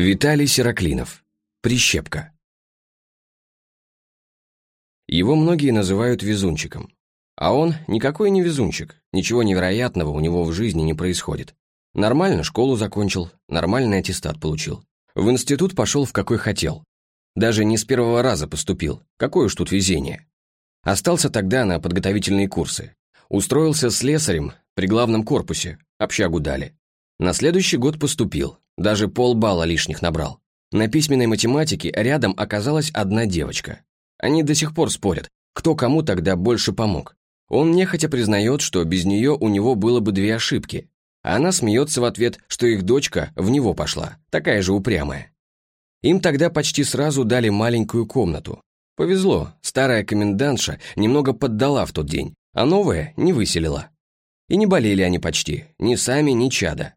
Виталий Сероклинов. Прищепка. Его многие называют везунчиком. А он никакой не везунчик, ничего невероятного у него в жизни не происходит. Нормально школу закончил, нормальный аттестат получил. В институт пошел в какой хотел. Даже не с первого раза поступил, какое уж тут везение. Остался тогда на подготовительные курсы. Устроился слесарем при главном корпусе, общагу дали. На следующий год поступил, даже полбалла лишних набрал. На письменной математике рядом оказалась одна девочка. Они до сих пор спорят, кто кому тогда больше помог. Он нехотя признает, что без нее у него было бы две ошибки. Она смеется в ответ, что их дочка в него пошла, такая же упрямая. Им тогда почти сразу дали маленькую комнату. Повезло, старая комендантша немного поддала в тот день, а новая не выселила. И не болели они почти, ни сами, ни чада.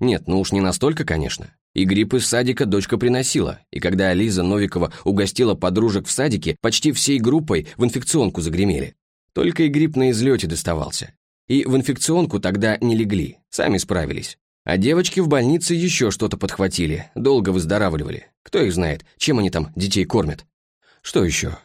Нет, ну уж не настолько, конечно. И грипп из садика дочка приносила, и когда Ализа Новикова угостила подружек в садике, почти всей группой в инфекционку загремели. Только и грипп на излете доставался. И в инфекционку тогда не легли, сами справились. А девочки в больнице еще что-то подхватили, долго выздоравливали. Кто их знает, чем они там детей кормят. Что еще?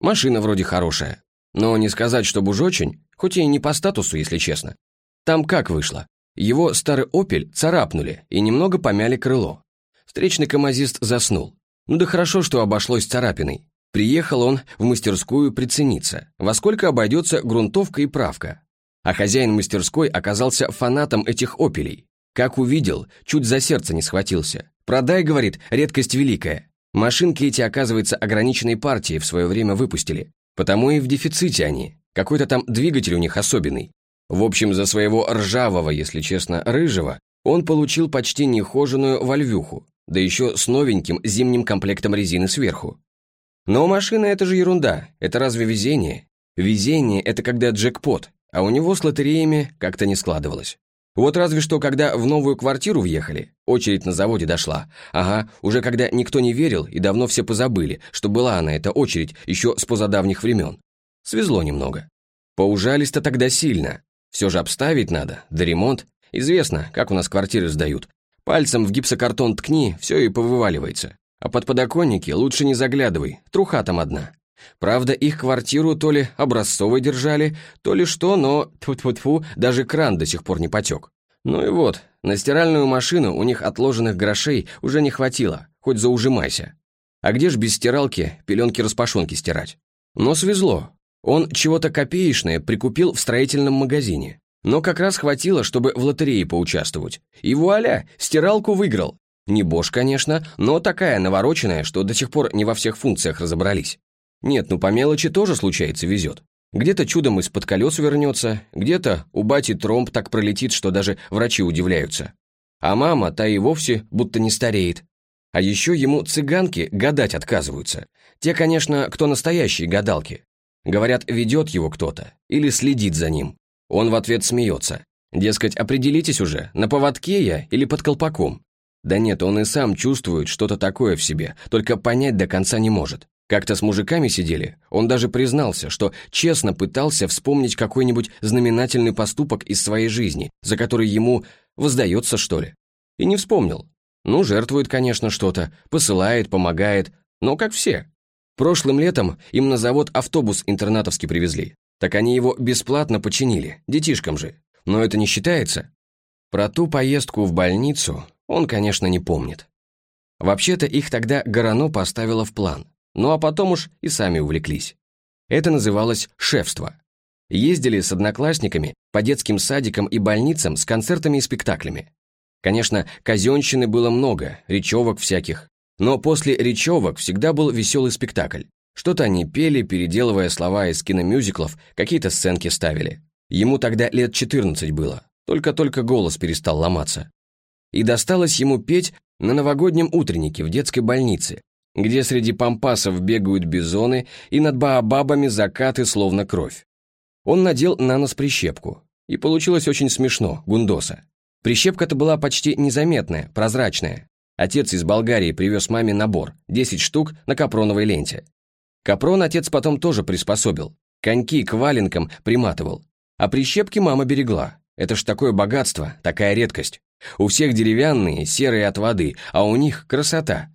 Машина вроде хорошая. Но не сказать, чтобы уж очень, хоть и не по статусу, если честно. Там как вышло? Его старый «Опель» царапнули и немного помяли крыло. Встречный камазист заснул. Ну да хорошо, что обошлось царапиной. Приехал он в мастерскую прицениться, во сколько обойдется грунтовка и правка. А хозяин мастерской оказался фанатом этих «Опелей». Как увидел, чуть за сердце не схватился. «Продай», — говорит, — «редкость великая». Машинки эти, оказывается, ограниченной партии в свое время выпустили. Потому и в дефиците они. Какой-то там двигатель у них особенный. В общем, за своего ржавого, если честно, рыжего, он получил почти нехоженную вольвюху, да еще с новеньким зимним комплектом резины сверху. Но машина — это же ерунда, это разве везение? Везение — это когда джекпот, а у него с лотереями как-то не складывалось. Вот разве что, когда в новую квартиру въехали, очередь на заводе дошла. Ага, уже когда никто не верил и давно все позабыли, что была она, эта очередь, еще с позадавних времен. Свезло немного. Поужались-то тогда сильно, все же обставить надо, да ремонт. Известно, как у нас квартиры сдают. Пальцем в гипсокартон ткни, все и повываливается. А под подоконники лучше не заглядывай, труха там одна. Правда, их квартиру то ли образцовой держали, то ли что, но, тьфу-тьфу-тьфу, даже кран до сих пор не потек. Ну и вот, на стиральную машину у них отложенных грошей уже не хватило, хоть заужимайся. А где ж без стиралки пеленки-распашонки стирать? Но свезло, он чего-то копеечное прикупил в строительном магазине. Но как раз хватило, чтобы в лотерее поучаствовать. И вуаля, стиралку выиграл. Не Бош, конечно, но такая навороченная, что до сих пор не во всех функциях разобрались. Нет, ну по мелочи тоже случается везет. Где-то чудом из-под колес вернется, где-то у бати тромб так пролетит, что даже врачи удивляются. А мама, та и вовсе будто не стареет. А еще ему цыганки гадать отказываются. Те, конечно, кто настоящие гадалки. Говорят, ведет его кто-то или следит за ним. Он в ответ смеется. Дескать, определитесь уже, на поводке я или под колпаком. Да нет, он и сам чувствует что-то такое в себе, только понять до конца не может. Как-то с мужиками сидели, он даже признался, что честно пытался вспомнить какой-нибудь знаменательный поступок из своей жизни, за который ему воздается, что ли. И не вспомнил. Ну, жертвует, конечно, что-то, посылает, помогает, но как все. Прошлым летом им на завод автобус интернатовский привезли. Так они его бесплатно починили, детишкам же. Но это не считается. Про ту поездку в больницу он, конечно, не помнит. Вообще-то их тогда Горано поставило в план. Ну а потом уж и сами увлеклись. Это называлось шефство. Ездили с одноклассниками по детским садикам и больницам с концертами и спектаклями. Конечно, казенщины было много, речевок всяких, но после речевок всегда был веселый спектакль. Что-то они пели, переделывая слова из киномюзиклов, какие-то сценки ставили. Ему тогда лет 14 было, только-только голос перестал ломаться. И досталось ему петь на новогоднем утреннике в детской больнице, где среди пампасов бегают бизоны и над баобабами закаты словно кровь. Он надел на нос прищепку, и получилось очень смешно, гундоса. Прищепка-то была почти незаметная, прозрачная, Отец из Болгарии привез маме набор, 10 штук на капроновой ленте. Капрон отец потом тоже приспособил, коньки к валенкам приматывал. А прищепки мама берегла. Это ж такое богатство, такая редкость. У всех деревянные, серые от воды, а у них красота.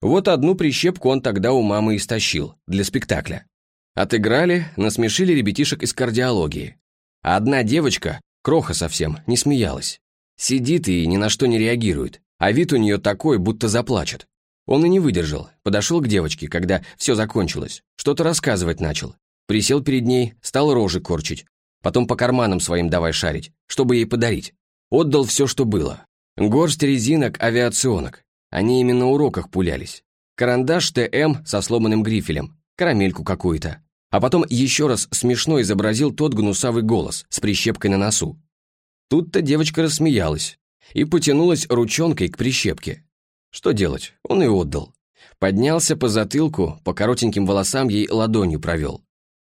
Вот одну прищепку он тогда у мамы истощил, для спектакля. Отыграли, насмешили ребятишек из кардиологии. А одна девочка, кроха совсем, не смеялась. Сидит и ни на что не реагирует, а вид у нее такой, будто заплачет. Он и не выдержал, подошел к девочке, когда все закончилось, что-то рассказывать начал. Присел перед ней, стал рожи корчить, потом по карманам своим давай шарить, чтобы ей подарить. Отдал все, что было. Горсть резинок авиационок. Они именно уроках пулялись. Карандаш ТМ со сломанным грифелем, карамельку какую-то. А потом еще раз смешно изобразил тот гнусавый голос с прищепкой на носу. Тут-то девочка рассмеялась и потянулась ручонкой к прищепке. Что делать? Он и отдал. Поднялся по затылку, по коротеньким волосам ей ладонью провел.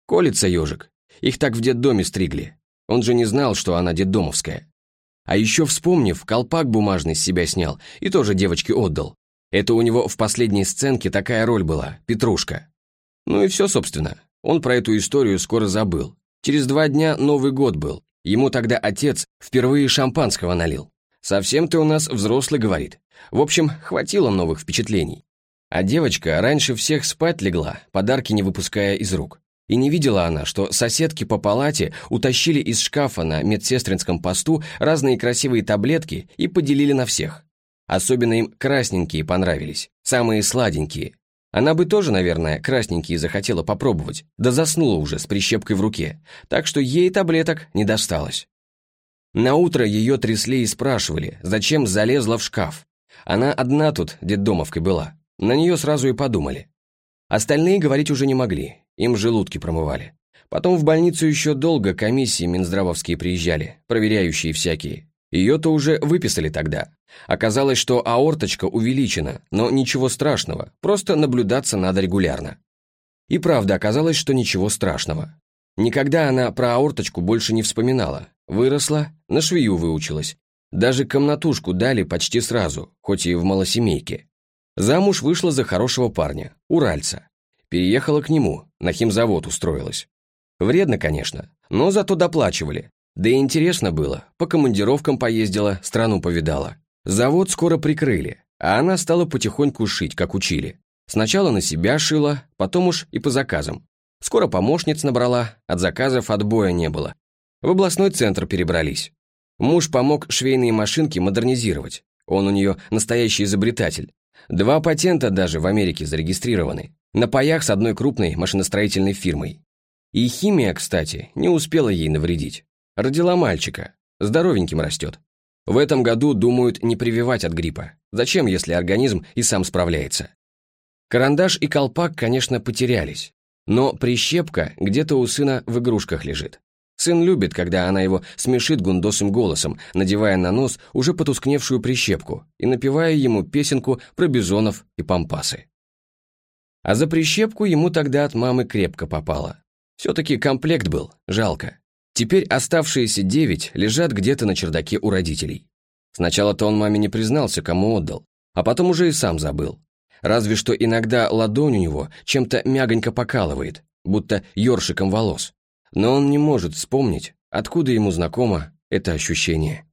Колется ежик. Их так в детдоме стригли. Он же не знал, что она детдомовская. А еще вспомнив, колпак бумажный с себя снял и тоже девочке отдал. Это у него в последней сценке такая роль была, Петрушка. Ну и все, собственно. Он про эту историю скоро забыл. Через два дня Новый год был. Ему тогда отец впервые шампанского налил. «Совсем ты у нас взрослый», — говорит. В общем, хватило новых впечатлений. А девочка раньше всех спать легла, подарки не выпуская из рук. И не видела она, что соседки по палате утащили из шкафа на медсестринском посту разные красивые таблетки и поделили на всех. Особенно им красненькие понравились, самые сладенькие. Она бы тоже, наверное, красненькие захотела попробовать, да заснула уже с прищепкой в руке, так что ей таблеток не досталось. На утро ее трясли и спрашивали, зачем залезла в шкаф. Она одна тут детдомовкой была. На нее сразу и подумали. Остальные говорить уже не могли, им желудки промывали. Потом в больницу еще долго комиссии минздравовские приезжали, проверяющие всякие. Ее-то уже выписали тогда. Оказалось, что аорточка увеличена, но ничего страшного, просто наблюдаться надо регулярно. И правда оказалось, что ничего страшного. Никогда она про аорточку больше не вспоминала. Выросла, на швею выучилась. Даже комнатушку дали почти сразу, хоть и в малосемейке. Замуж вышла за хорошего парня, уральца. Переехала к нему, на химзавод устроилась. Вредно, конечно, но зато доплачивали. Да и интересно было, по командировкам поездила, страну повидала. Завод скоро прикрыли, а она стала потихоньку шить, как учили. Сначала на себя шила, потом уж и по заказам. Скоро помощниц набрала, от заказов отбоя не было. В областной центр перебрались. Муж помог швейные машинки модернизировать. Он у нее настоящий изобретатель. Два патента даже в Америке зарегистрированы. На паях с одной крупной машиностроительной фирмой. И химия, кстати, не успела ей навредить. Родила мальчика. Здоровеньким растет. В этом году думают не прививать от гриппа. Зачем, если организм и сам справляется? Карандаш и колпак, конечно, потерялись. Но прищепка где-то у сына в игрушках лежит. Сын любит, когда она его смешит гундосым голосом, надевая на нос уже потускневшую прищепку и напевая ему песенку про бизонов и пампасы. А за прищепку ему тогда от мамы крепко попало. Все-таки комплект был, жалко. Теперь оставшиеся девять лежат где-то на чердаке у родителей. Сначала-то он маме не признался, кому отдал, а потом уже и сам забыл. Разве что иногда ладонь у него чем-то мягонько покалывает, будто ёршиком волос но он не может вспомнить, откуда ему знакомо это ощущение.